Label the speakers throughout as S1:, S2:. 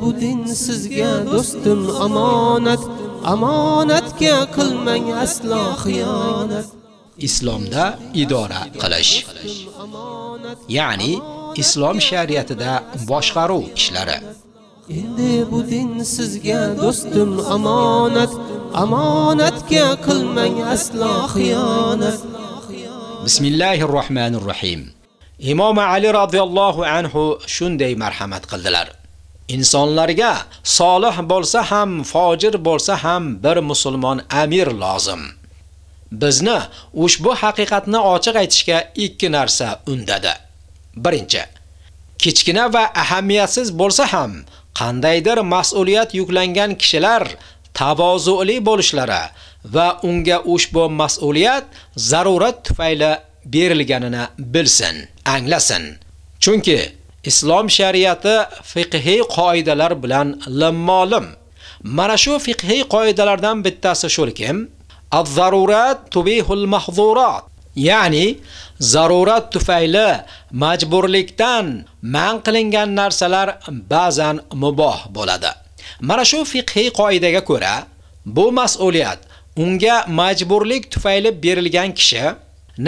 S1: bu din sizga do'stim omonat omonatga qilmang aslo xiyonat.
S2: Islomda idora qilish. Ya'ni islom shariatida boshqaruv ishlari.
S1: Endi bu din sizga do'stim omonat omonatga qilmang aslo xiyonat.
S2: Bismillahir rohmanir rohim imom ali radhiyallohu anhu shunday marhamat qildilar insonlarga solih bo'lsa ham fojir bo'lsa ham bir musulmon amir lozim bizni ushbu haqiqatni ochiq aytishga ikki narsa undadi birinchi kichkina va ahamiyatsiz bo'lsa ham qandaydir mas'uliyat yuklangan kishilar tavozuli bo'lishlari va unga ushbu mas'uliyat zarurat tufayli berilganini bilsin, anglasin. Chunki islom shariati fiqhiy qoidalar bilan limmolim. Mana shu fiqhiy qoidalardan bittasi shulkim, az-zarurat tubihul mahzurat. Ya'ni zarurat tufayli majburlikdan man qilingan narsalar ba'zan muboh bo'ladi. Mana shu fiqhiy qoidaga ko'ra, bu mas'uliyat unga majburlik tufayli berilgan kishi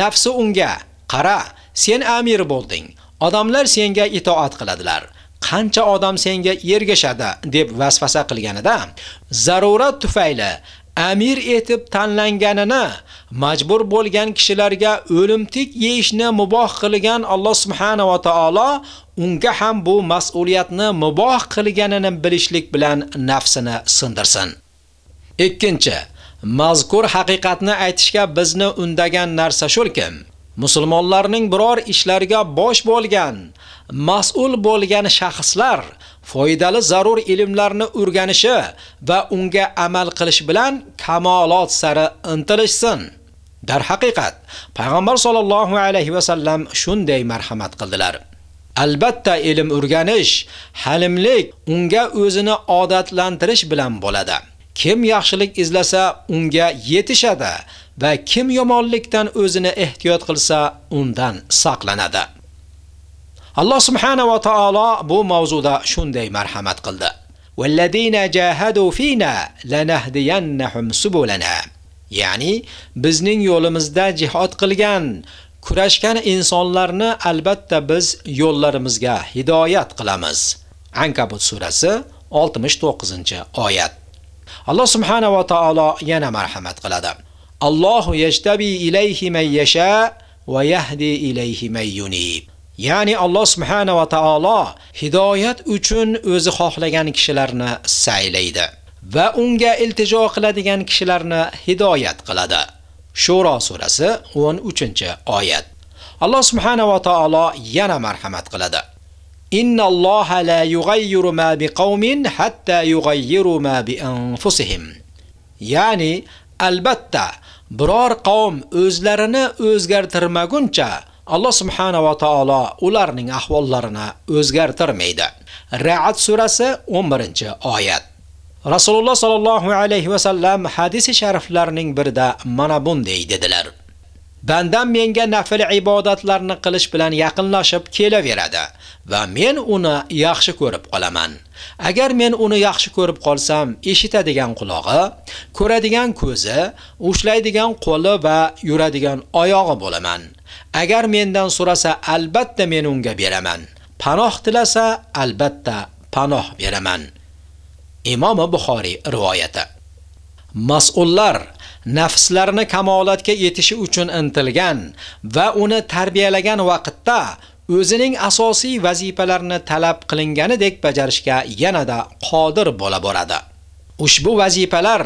S2: nafsi unga qara, sen amir bo'lding. Odamlar senga itoat qiladilar. Qancha odam senga ergashadi deb vasvasa qilganida, zarurat tufayli amir etib tanlanganini majbur bo'lgan kishilarga o'limtik yeyishni muboh qilgan Alloh subhanahu va taolo unga ham bu mas'uliyatni muboh qilganini bilishlik bilan nafsini sindirsin. Ikkinchi, mazkur haqiqatni aytishga bizni undagan narsa shulkim. Musulmonlarning biror ishlariga bosh bo'lgan, mas'ul bo'lgan shaxslar foydali zarur ilmlarni o'rganishi va unga amal qilish bilan kamolot sari intilishsin. Dar haqiqat, payg'ambar sollallohu alayhi va sallam shunday marhamat qildilar. Albatta ilm o'rganish, halimlik unga o'zini odatlantirish bilan bo'ladi. Kim yaxshilik izlasa, unga yetishadi va kim yomonlikdan o'zini ehtiyot qilsa, undan saqlanadi. Alloh subhanahu va taolo bu mavzuda shunday marhamat qildi. Vallazina jahadu fina lanahdiyannahum subulana. Ya'ni bizning yo'limizda jihad qilgan, kurashgan insonlarni albatta biz yo'llarimizga hidoyat qilamiz. Ankabut surasi 69-oyat. Alloh subhanahu va taolo yana marhamat qiladi. Allahu yajtabi ilayhi man yasha va yahdi ilayhi man yunib. Ya'ni Alloh subhanahu va taolo hidoyat uchun o'zi xohlagan kishilarni saylaydi va unga iltijo qiladigan kishilarni hidoyat qiladi. Shura surasi 13-oyat. Alloh subhanahu va taolo yana marhamat qiladi. Inna Alloha la yughayyiru ma biqaumin hatta yughayyiru ma bi anfusihim. Ya'ni albatta biror qavm o'zlarini o'zgartirmaguncha Alloh subhanahu va taolo ularning ahvollarini o'zgartirmaydi. Ra'd surasi 11-oyat. Rasululloh sallallohu alayhi va sallam hadisi shariflarining birida mana bunday dedilar. Bandan menga nafil ibodatlarni qilish bilan yaqinlashib kelaveradi va men uni yaxshi ko'rib qolaman. Agar men uni yaxshi ko'rib qolsam, eshitadigan quloqi, ko'radigan ko'zi, ushlaydigan qo'li va yuradigan oyog'i bo'laman. Agar mendan so'rasa, albatta men unga beraman. Panoh tilasa, albatta panoh beraman. Imom Buxoriy rivoyati. Mas'ullar nafslarini kamolatga yetishi uchun intilgan va uni tarbiyalagan vaqtda o'zining asosiy vazifalarini talab qilinganidek bajarishga yanada qodir bo'la boradi. Ushbu vazifalar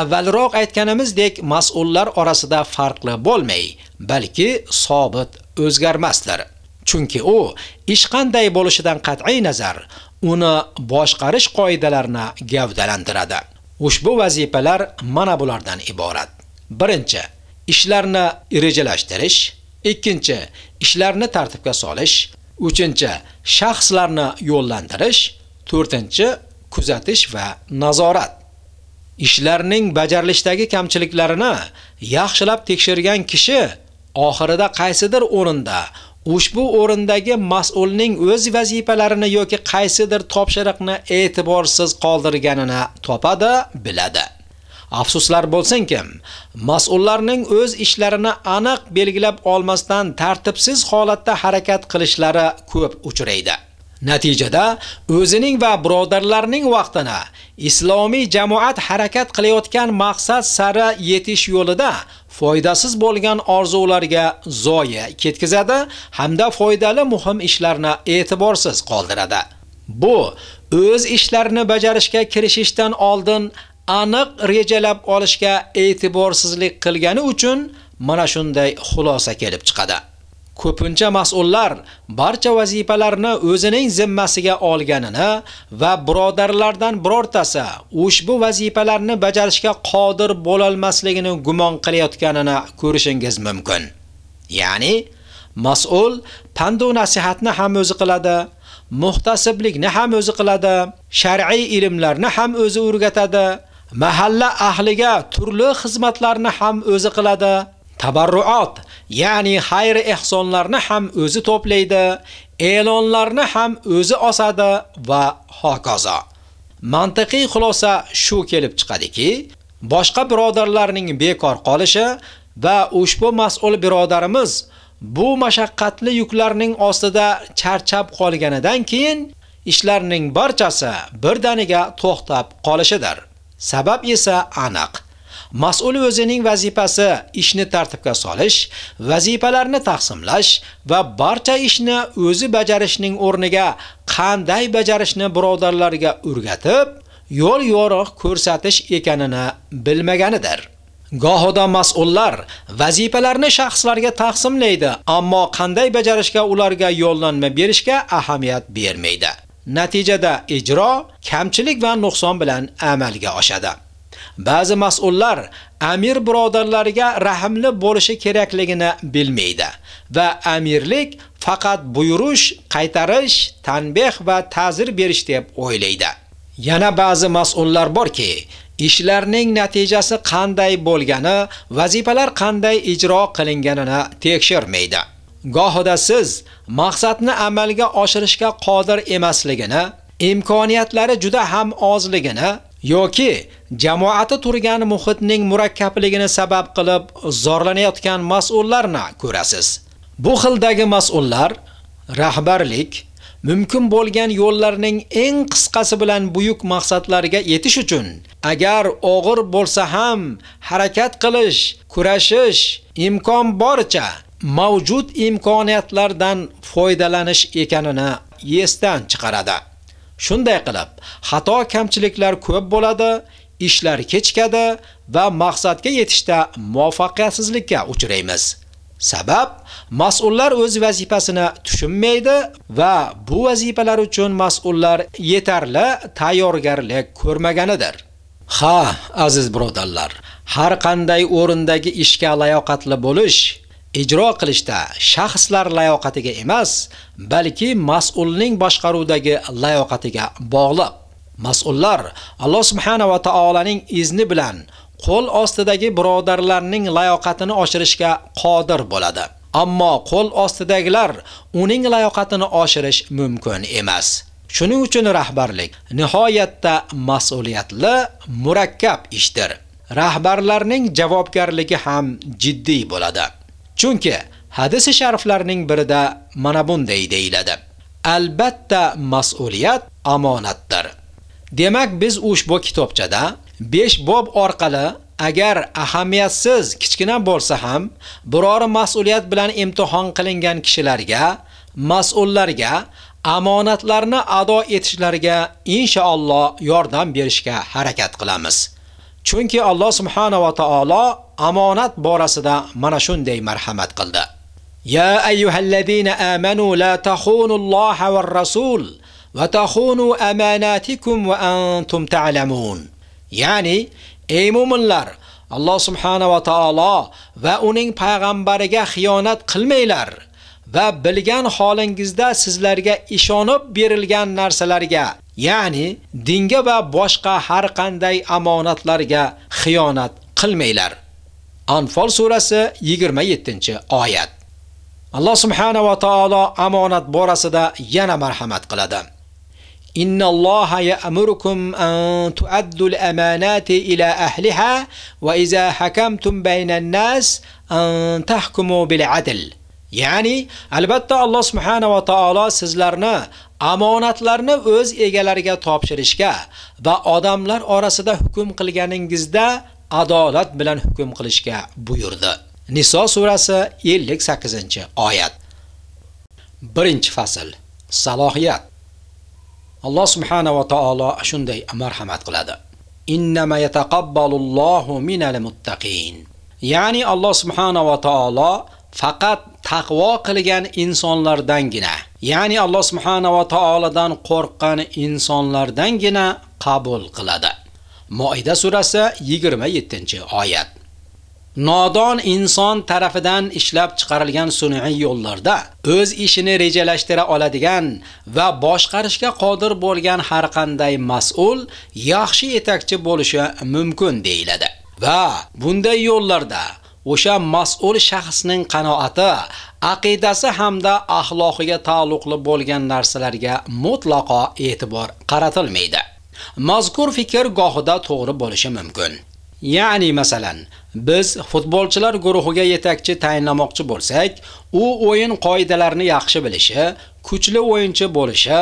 S2: avvalroq aytganimizdek mas'ullar orasida farqli bo'lmay, balki sobit o'zgarmasdir. Chunki u ish qanday bo'lishidan qat'iy nazar uni boshqarish qoidalarini gavdalantiradi. Ushbu vazifalar mana bulardan iborat. Birinchi, ishlarni rejalashtirish, ikkinchi, ishlarni tartibga solish, uchinchi, shaxslarni yo'llantirish, to'rtinchi, kuzatish va nazorat. Ishlarning bajarilishdagi kamchiliklarini yaxshilab tekshirgan kishi oxirida qaysidir o'rinda ushbu o'rindagi mas'ulning o'z vazifalarini yoki qaysidir topshiriqni e'tiborsiz qoldirganini topadi, biladi. Afsuslar bo'lsinki, mas'ullarning o'z ishlarini aniq belgilab olmasdan tartibsiz holatda harakat qilishlari ko'p uchraydi. Natijada o'zining va birodarlarining vaqtini islomiy jamoat harakat qilayotgan maqsad sari yetish yo'lida foydasiz bo'lgan orzularga zoya ketkazadi hamda foydali muhim ishlarni e'tiborsiz qoldiradi. Bu o'z ishlarini bajarishga kirishishdan oldin aniq rejalab olishga e'tiborsizlik qilgani uchun mana shunday xulosa kelib chiqadi. Ko'pincha mas'ullar barcha vazifalarni o'zining zimmasiga olganini va birodarlardan birortasi ushbu vazifalarni bajarishga qodir bo'lolmasligini gumon qilayotganini ko'rishingiz mumkin. Ya'ni mas'ul pand va nasihatni ham o'zi qiladi, muhtasiblikni ham o'zi qiladi, shar'iy ilmlarni ham o'zi o'rgatadi, mahalla ahliga turli xizmatlarni ham o'zi qiladi. Tabarruat, ya'ni xayr ehsonlarni ham o'zi to'playdi, e'lonlarni ham o'zi osadi va hokazo. Mantiqiy xulosa shu kelib chiqadiki, boshqa birodarlarning bekor qolishi va ushbu mas'ul birodarimiz bu mashaqqatli yuklarning ostida charchab qolganidan keyin ishlarning barchasi birdaniga to'xtab qolishidir. Sabab esa aniq. Mas'ul o'zining vazifasi ishni tartibga solish, vazifalarni taqsimlash va barcha ishni o'zi bajarishning o'rniga qanday bajarishni birodarlarga o'rgatib, yo'l yo'riq ko'rsatish ekanini bilmaganidir. Gohida mas'ullar vazifalarni shaxslarga taqsimlaydi, ammo qanday bajarishga ularga yo'llanma berishga ahamiyat bermaydi. Natijada ijro kamchilik va nuqson bilan amalga oshadi. Ba'zi mas'ullar amir birodarlariga rahimli bo'lishi kerakligini bilmaydi va amirlik faqat buyurish, qaytarish, tanbeh va ta'zir berish deb o'ylaydi. Yana ba'zi mas'ullar borki, ishlarning natijasi qanday bo'lgani, vazifalar qanday ijro qilinganini tekshirmaydi. Gohida siz maqsadni amalga oshirishga qodir emasligini, imkoniyatlari juda ham ozligini yoki jamoati turgan muhitning murakkabligini sabab qilib zorlanayotgan mas'ullarni ko'rasiz. Bu xildagi mas'ullar rahbarlik mumkin bo'lgan yo'llarning eng qisqasi bilan buyuk maqsadlarga yetish uchun agar og'ir bo'lsa ham harakat qilish, kurashish imkon boricha mavjud imkoniyatlardan foydalanish ekanini esdan chiqaradi. Shunday qilib, xato kamchiliklar ko'p bo'ladi, ishlar kechikadi va maqsadga yetishda muvaffaqiyatsizlikka uchraymiz. Sabab mas'ullar o'z vazifasini tushunmaydi va bu vazifalar uchun mas'ullar yetarli tayyorgarlik ko'rmaganidir. Ha, aziz birodarlar, har qanday o'rindagi ishga layoqatli bo'lish ijro qilishda shaxslar layoqatiga emas, balki mas'ulning boshqaruvdagi layoqatiga bog'liq. Mas'ullar Alloh subhanahu va taolaning izni bilan qo'l ostidagi birodarlarning layoqatini oshirishga qodir bo'ladi. Ammo qo'l ostidagilar uning layoqatini oshirish mumkin emas. Shuning uchun rahbarlik nihoyatda mas'uliyatli, murakkab ishdir. Rahbarlarning javobgarligi ham jiddiy bo'ladi. Chunki hadisi shariflarning birida mana bunday deyiladi. Albatta mas'uliyat omonatdir. Demak, biz ushbu kitobchada 5 bob orqali agar ahamiyatsiz kichkina bo'lsa ham biror mas'uliyat bilan imtihon qilingan kishilarga, mas'ullarga omonatlarni ado etishlariga inshaalloh yordam berishga harakat qilamiz. Chunki Alloh subhanahu va taolo amonat borasida mana shunday marhamat qildi. Ya ayyuhallazina amanu la takhunulloha var rasul va takhunu amanatikum va antum ta'lamun. Ya'ni ey mu'minlar, Alloh subhanahu va taolo va uning payg'ambariga xiyonat qilmanglar va bilgan holingizda sizlarga ishonib berilgan narsalarga, ya'ni dinga va boshqa har qanday omonatlarga xiyonat qilmanglar. Anfal surasi 27-oyat. Alloh subhanahu va taolo amonat borasida yana marhamat qiladi. إن الله يأمركم أن تؤدوا الأمانات إلى أهلها وإذا حكمتم بين الناس أن تحكموا بالعدل ya'ni albatta Alloh subhanahu va taolo sizlarni amonatlarni o'z egalariga topshirishga va odamlar orasida hukm qilganingizda adolat bilan hukm qilishga buyurdi. Niso surasi 58-oyat. 1-fasl. Salohiyat. Alloh subhanahu va taolo shunday marhamat qiladi. Innama yataqabbalullohu minal muttaqin. Ya'ni Alloh subhanahu va taolo faqat taqvo qilgan insonlardangina, ya'ni Alloh subhanahu va taoladan qo'rqqan insonlardangina qabul qiladi. Moida surasi 27-oyat. Nodon inson tarafidan ishlab chiqarilgan sun'iy yo'llarda o'z ishini rejalashtira oladigan va boshqarishga qodir bo'lgan har qanday mas'ul yaxshi yetakchi bo'lishi mumkin deyiladi. Va bunday yo'llarda o'sha mas'ul shaxsning qanoati, aqidasi hamda axloqiga taalluqli bo'lgan narsalarga mutlaqo e'tibor qaratilmaydi. Mazkur fikr gohida to'g'ri bo'lishi mumkin. Ya'ni masalan, biz futbolchilar guruhiga yetakchi tayinlamoqchi bo'lsak, u o'yin qoidalarini yaxshi bilishi, kuchli o'yinchi bo'lishi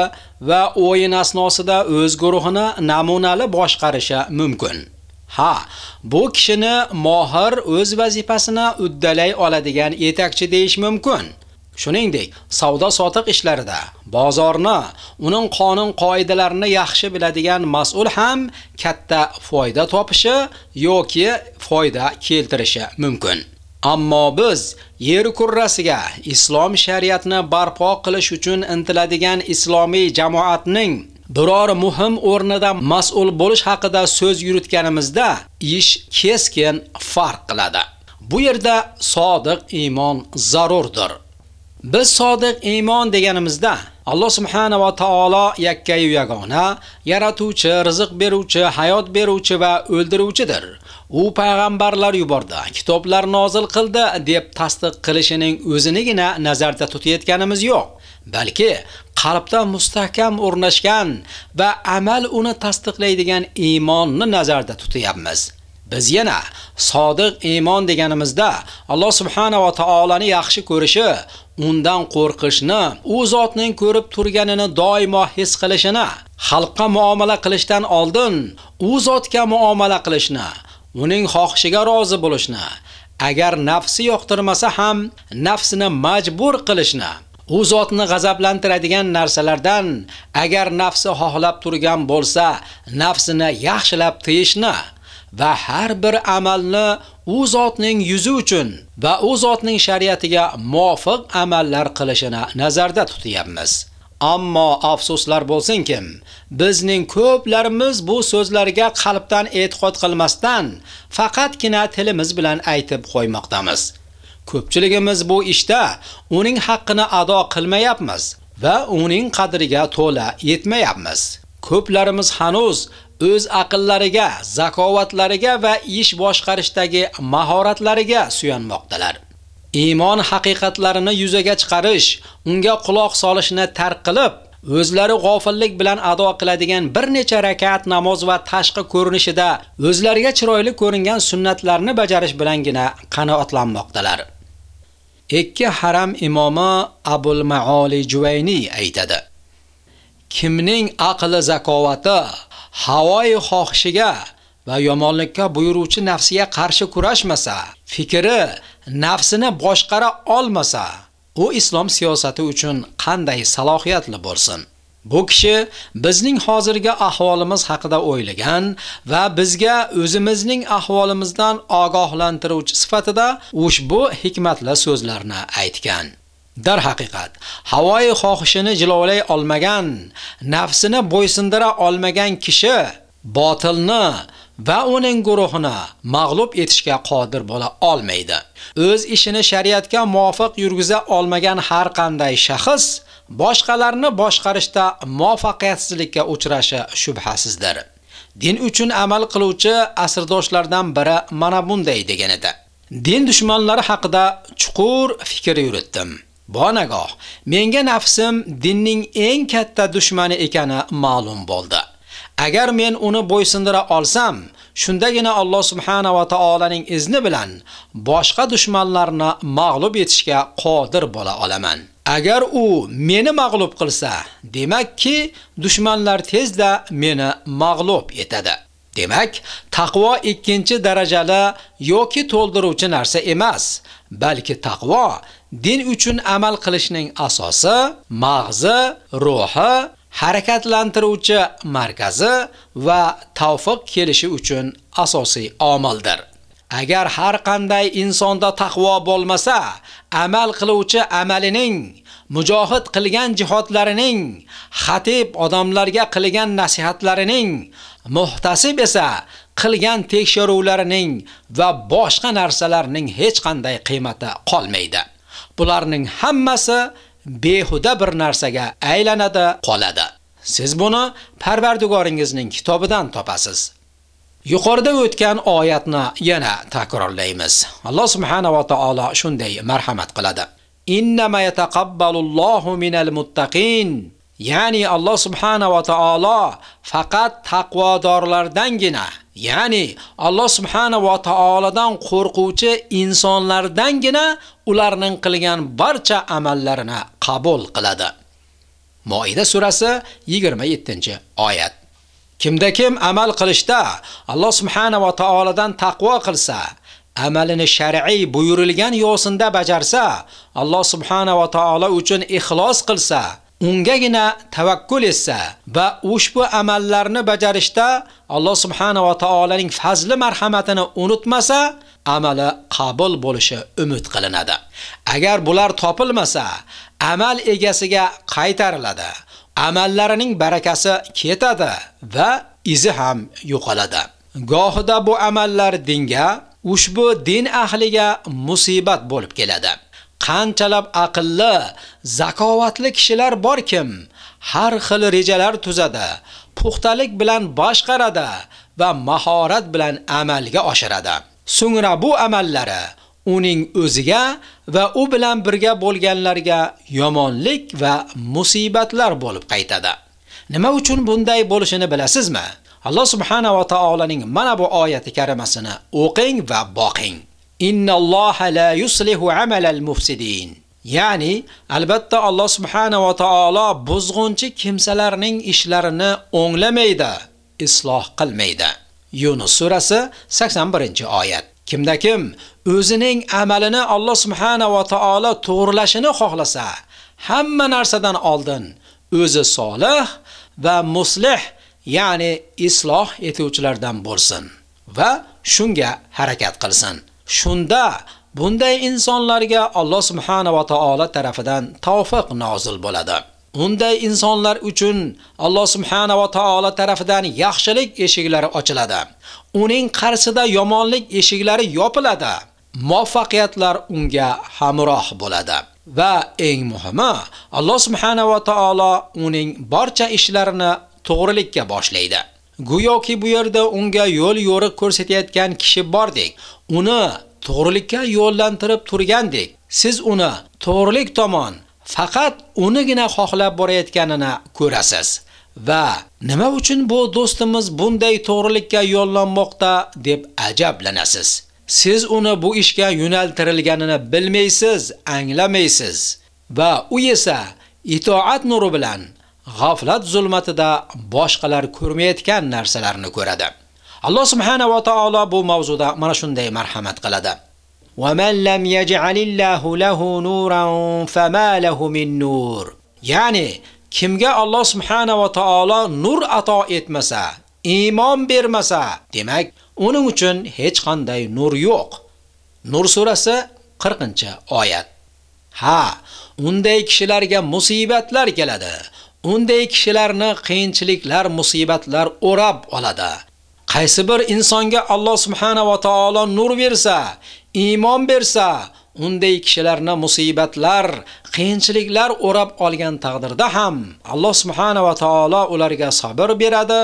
S2: va o'yin asnosida o'z guruhini namunali boshqarishi mumkin. Ha, bu kishini mohir o'z vazifasini uddalay oladigan yetakchi deish mumkin. Shuningdek, savdo-sotiq ishlarida bozorni, uning qonun qoidalarini yaxshi biladigan mas'ul ham katta foyda topishi yoki foyda keltirishi mumkin. Ammo biz yer kurrasiga islom shariatini barpo qilish uchun intiladigan islomiy jamoatning biror muhim o'rnida mas'ul bo'lish haqida so'z yuritganimizda ish keskin farq qiladi. Bu yerda sodiq iymon zarurdir. Biz sodiq iymon deganimizda Alloh subhanahu va taolo yakkayu yagona, yaratuvchi, rizq beruvchi, hayot beruvchi va o'ldiruvchidir. U payg'ambarlar yubordi, kitoblar nozil qildi deb tasdiq qilishining o'zinigina nazarda tutayotganimiz yo'q. Balki qalbda mustahkam o'rnashgan va amal uni tasdiqlaydigan iymonni nazarda tutyapmiz. Biz yana sodiq iymon deganimizda Alloh subhanahu va taolani yaxshi ko'rishi, undan qo'rqishni, u zotning ko'rib turganini doimo his qilishini, xalqqa muomala qilishdan oldin u zotga muomala qilishni, uning xohishiga rozi bo'lishni, agar nafsi yoqtirmasa ham nafsini majbur qilishni u zotni g'azablantiradigan narsalardan agar nafsi xohlab turgan bo'lsa, nafsini yaxshilab tiyishni va har bir amalni u zotning yuzi uchun va u zotning shariatiga muvofiq amallar qilishini nazarda tutyapmiz. Ammo afsuslar bo'lsin kim, bizning ko'plarimiz bu so'zlarga qalbdan e'tiqod qilmasdan faqatgina tilimiz bilan aytib qo'ymoqdamiz. Ko'pchiligimiz bu ishda uning haqqini ado qilmayapmiz va uning qadriga to'la yetmayapmiz. Ko'plarimiz hanuz o'z aqllariga, zakovatlariga va ish boshqarishdagi mahoratlariga suyanmoqdalar. Iymon haqiqatlarini yuzaga chiqarish, unga quloq solishni tark qilib, o'zlari g'ofillik bilan ado qiladigan bir necha rakat namoz va tashqi ko'rinishida o'zlariga chiroyli ko'ringan sunnatlarni bajarish bilangina qanoatlanmoqdalar. Ikki haram imomi Abul Maoli Juvayni aytadi: Kimning aqli zakovati havoi xohishiga va yomonlikka buyuruvchi nafsiga qarshi kurashmasa, fikri nafsini boshqara olmasa, u islom siyosati uchun qanday salohiyatli bo'lsin? Bu kishi bizning hozirgi ahvolimiz haqida o'ylagan va bizga o'zimizning ahvolimizdan ogohlantiruvchi sifatida ushbu hikmatli so'zlarni aytgan. Dar haqiqat, havoi xohishini jilovlay olmagan, nafsini bo'ysindira olmagan kishi botilni va uning guruhini mag'lub etishga qodir bo'la olmaydi. O'z ishini shariatga muvofiq yurgiza olmagan har qanday shaxs boshqalarni boshqarishda muvaffaqiyatsizlikka uchrashi shubhasizdir. Din uchun amal qiluvchi asrdoshlardan biri mana bunday degan edi. Din dushmanlari haqida chuqur fikr yuritdim. Bonagoh, menga nafsim dinning eng katta dushmani ekani ma'lum bo'ldi. Agar men uni bo'ysundira olsam, shundagina Alloh subhanahu va taolaning izni bilan boshqa dushmanlarni mag'lub etishga qodir bo'la olaman. Agar u meni mag'lub qilsa, demakki dushmanlar tezda meni mag'lub etadi. Demak, taqvo ikkinchi darajali yoki to'ldiruvchi narsa emas, balki taqvo din uchun amal qilishning asosi, mag'zi, ruhi harakatlantiruvchi markazi va tavfiq kelishi uchun asosiy omildir. Agar har qanday insonda taqvo bo'lmasa, amal qiluvchi amalining, mujohid qilgan jihodlarining, xatib odamlarga qilgan nasihatlarining, muhtasib esa qilgan tekshiruvlarining va boshqa narsalarning hech qanday qiymati qolmaydi. Bularning hammasi behuda bir narsaga aylanadi, qoladi. Siz buni Parvardigoringizning kitobidan topasiz. Yuqorida o'tgan oyatni yana takrorlaymiz. Alloh subhanahu va taolo shunday marhamat qiladi. Innama yataqabbalullohu minal muttaqin. Ya'ni Alloh subhanahu va taolo faqat taqvodorlardangina, ya'ni Alloh subhanahu va taoladan qo'rquvchi insonlardangina ularning qilgan barcha amallarini qabul qiladi. Moida surasi 27-oyat. Kimda kim amal qilishda Alloh subhanahu va taoladan taqvo qilsa, amalini shar'iy buyurilgan yo'sinda bajarsa, Alloh subhanahu va taolo uchun ixlos qilsa, ungagina tavakkul etsa va ushbu amallarni bajarishda Alloh subhanahu va taolaning fazli marhamatini unutmasa, amali qabul bo'lishi umid qilinadi. Agar bular topilmasa, amal egasiga qaytariladi. Amallarining barakasi ketadi va izi ham yo'qoladi. Gohida bu amallar dinga, ushbu din ahliga musibat bo'lib keladi. Qanchalab aqlli, zakovatli kishilar borkim, har xil rejalar tuzadi, puxtalik bilan boshqaradi va mahorat bilan amalga oshiradi. So'ngra bu amallari uning o'ziga va u bilan birga bo'lganlarga yomonlik va musibatlar bo'lib qaytadi. Nima uchun bunday bo'lishini bilasizmi? Alloh subhanahu va taolaning mana bu oyati karimasini o'qing va boqing. Innalloha la yuslihu amalal mufsidin. Ya'ni albatta Alloh subhanahu va taolo buzg'unchi kimsalarning ishlarini o'nglamaydi, isloh qilmaydi. Yunus surasi 81-oyat. Kimda kim o'zining amalini Alloh subhanahu va taolo to'g'rilashini xohlasa, hamma narsadan oldin o'zi solih va muslih, ya'ni isloh etuvchilardan bo'lsin va shunga harakat qilsin. Shunda bunday insonlarga Alloh subhanahu va taolo tarafidan tavfiq nozil bo'ladi. Unday insonlar uchun Alloh subhanahu va taolo tarafidan yaxshilik eshiklari ochiladi. Uning qarshisida yomonlik eshiklari yopiladi. Muvaffaqiyatlar unga hamroh bo'ladi. Va eng muhimi, Alloh subhanahu va taolo uning barcha ishlarini to'g'rilikka boshlaydi. Go'yoki bu yerda unga yo'l yo'riq ko'rsatayotgan kishi bordek, uni to'g'rilikka yo'llantirib turgandek, siz uni to'g'rilik tomon faqat unigina xohlab borayotganini ko'rasiz. Va nima uchun bu do'stimiz bunday to'g'rilikka yo'llanmoqda deb ajablanasiz. Siz uni bu ishga yo'naltirilganini bilmaysiz, anglamaysiz va u esa itoat nuri bilan g'aflat zulmatida boshqalar ko'rmayotgan narsalarni ko'radi. Alloh subhanahu va taolo bu mavzuda mana shunday marhamat qiladi. وَمَنْ لَمْ يَجْعَلِ اللَّهُ لَهُ نُورًا فَمَا لَهُ مِنْ نُورٍ Ya'ni kimga Alloh subhanahu va taolo nur ato etmasa, iymon bermasa, demak, uning uchun hech qanday nur yo'q. Nur surasi 40-oyat. Ha, unday kishilarga musibatlar keladi. Unday kishilarni qiyinchiliklar, musibatlar o'rab oladi. Qaysi bir insonga Alloh subhanahu va taolo nur bersa, iymon bersa, unday kishilarni musibatlar, qiyinchiliklar o'rab olgan taqdirda ham Alloh subhanahu va taolo ularga sabr beradi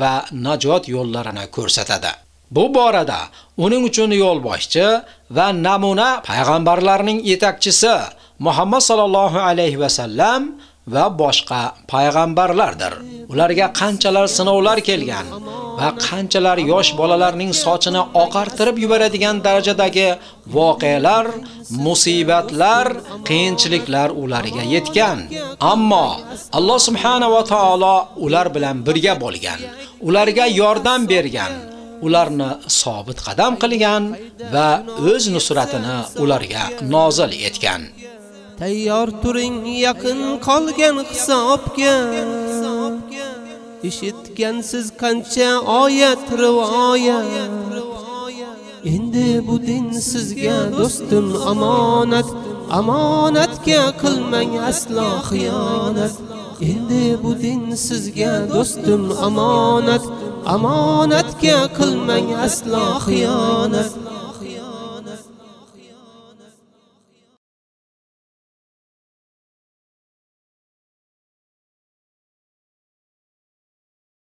S2: va najot yo'llarini ko'rsatadi. Bu borada uning uchun yo'l boshchi va namuna payg'ambarlarning yetakchisi Muhammad sallallohu alayhi va sallam va boshqa payg'ambarlardir. Ularga qanchalar sinovlar kelgan va qanchalar yosh bolalarning sochini oqartirib yuboradigan darajadagi voqealar, musibatlar, qiyinchiliklar ularga yetgan. Ammo Alloh subhanahu va taolo ular bilan birga bo'lgan, ularga yordam bergan. ularni sobit qadam qilgan va o'z nusratini ularga nozil etgan.
S1: Tayyor turing yaqin qolgan hisobga. Eshitgansiz qancha oyat rivoyat. Endi bu din sizga do'stim amonat, amonatga qilmang aslo xiyonat. Endi bu din sizga do'stim amonat, amonatga qilmang aslo xiyonat.